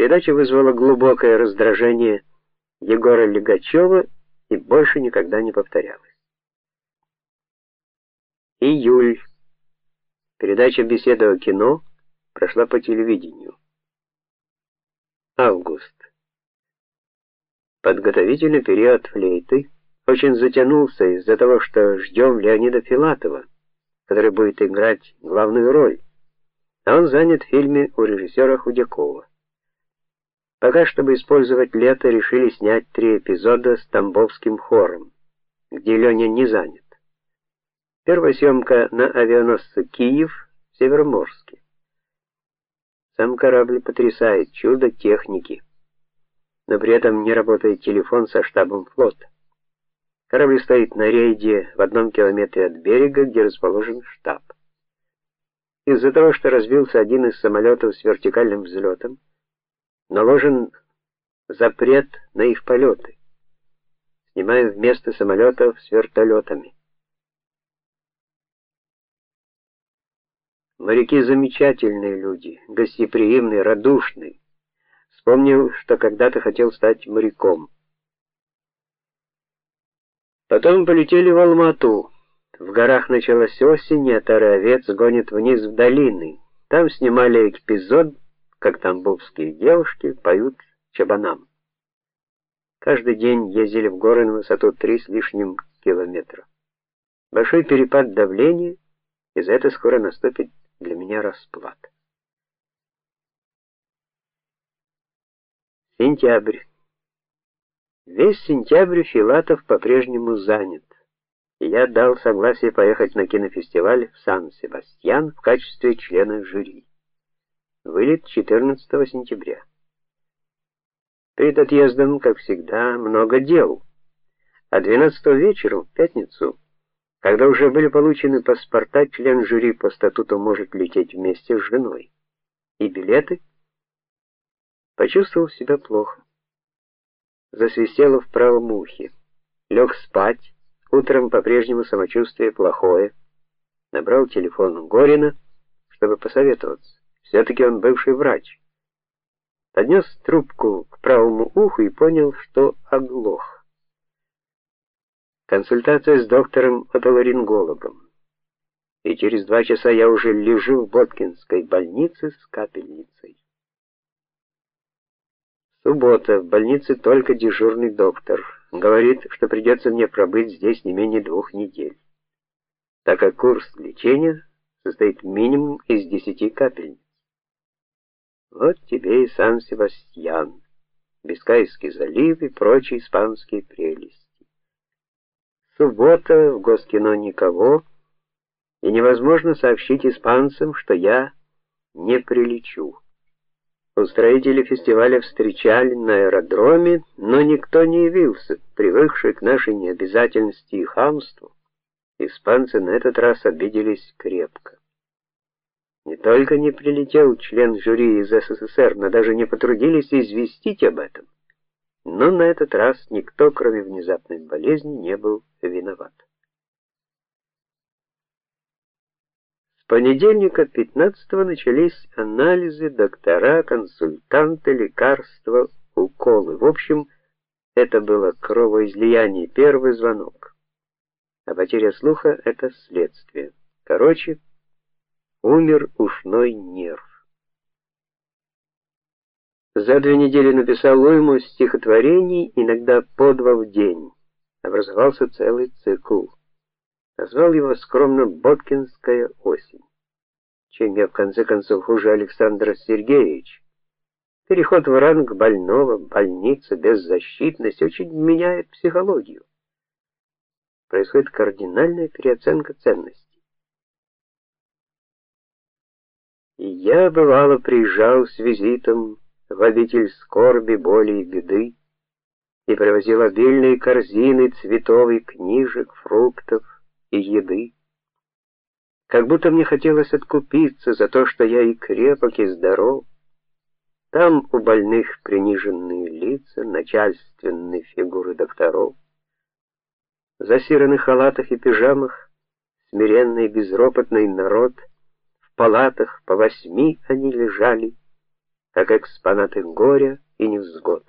Передача вызвала глубокое раздражение Егора Легачева и больше никогда не повторялась. Июль. Передача «Беседа о кино» прошла по телевидению. Август. Подготовительный период флейты очень затянулся из-за того, что ждем Леонида Филатова, который будет играть главную роль. А он занят в фильме у режиссера Худякова. Пока, чтобы использовать лето, решили снять три эпизода с Тамбовским хором, где Леня не занят. Первая съемка на авианосце Киев в Североморске. Сам корабль потрясает, чудо техники. Но при этом не работает телефон со штабом флота. Корабль стоит на рейде в одном километре от берега, где расположен штаб. Из-за того, что разбился один из самолетов с вертикальным взлетом, наложен запрет на их полеты. Снимаем вместо самолетов с вертолетами. Моряки замечательные люди, гостеприимные, радушные. Вспомнил, что когда-то хотел стать моряком. Потом полетели в Алмату. В горах началась осень, а тары гонит вниз в долины. Там снимали эпизод как тамбовские девушки поют чабанам. Каждый день ездили в горы на высоту три с лишним километра. Большой перепад давления, и за это скоро наступит для меня расплата. Сентябрь. Весь сентябрь Филатов по-прежнему занят. И я дал согласие поехать на кинофестиваль в Сан-Себастьян в качестве члена жюри. Вылет 14 сентября. Перед отъездом, как всегда, много дел. А 12 вечером, в пятницу, когда уже были получены паспорта, член жюри по статуту может лететь вместе с женой. И билеты, почувствовал себя плохо. Засвистело в правом ухе. Лег спать. Утром по-прежнему самочувствие плохое. Набрал телефон Горина, чтобы посоветоваться. Все-таки он бывший врач. Поднес трубку к правому уху и понял, что оглох. Консультация с доктором-отоларингологом. И через два часа я уже лежу в Боткинской больнице с капельницей. Суббота. В больнице только дежурный доктор. Говорит, что придется мне пробыть здесь не менее двух недель. Так как курс лечения состоит минимум из десяти капельниц. Вот тебе и Сан-Себастьян, Бискайский залив и прочие испанские прелести. Суббота, в Госкино никого, и невозможно сообщить испанцам, что я не прилечу. Устроители фестиваля встречали на аэродроме, но никто не явился, привыкший к нашей необязательности и хамству. Испанцы на этот раз обиделись крепко. Не только не прилетел член жюри из СССР, но даже не потрудились известить об этом. Но на этот раз никто, кроме внезапной болезни, не был виноват. С понедельника 15-го начались анализы, доктора, консультанты, лекарства, уколы. В общем, это было кровоизлияние, первый звонок. А потеря слуха это следствие. Короче, Умер ушной нерв. За две недели написал уйму стихотворений, иногда по два в день. Образовался целый цикл. Назвал его скромно Боткинская осень. Чем я в конце концов хуже Александра Сергеевич. Переход в ранг больного, больница, беззащитность очень меняет психологию. Происходит кардинальная переоценка ценностей. Я бывало приезжал с визитом в обитель скорби, боли и беды и привозил обильные корзины цветов и книжек, фруктов и еды. Как будто мне хотелось откупиться за то, что я и крепок, и здоров. Там у больных приниженные лица, начальственные фигуры докторов. В засиранных халатах и пижамах смиренный безропотный народ — палатах по восьми они лежали, как экспонаты горя и невзгод.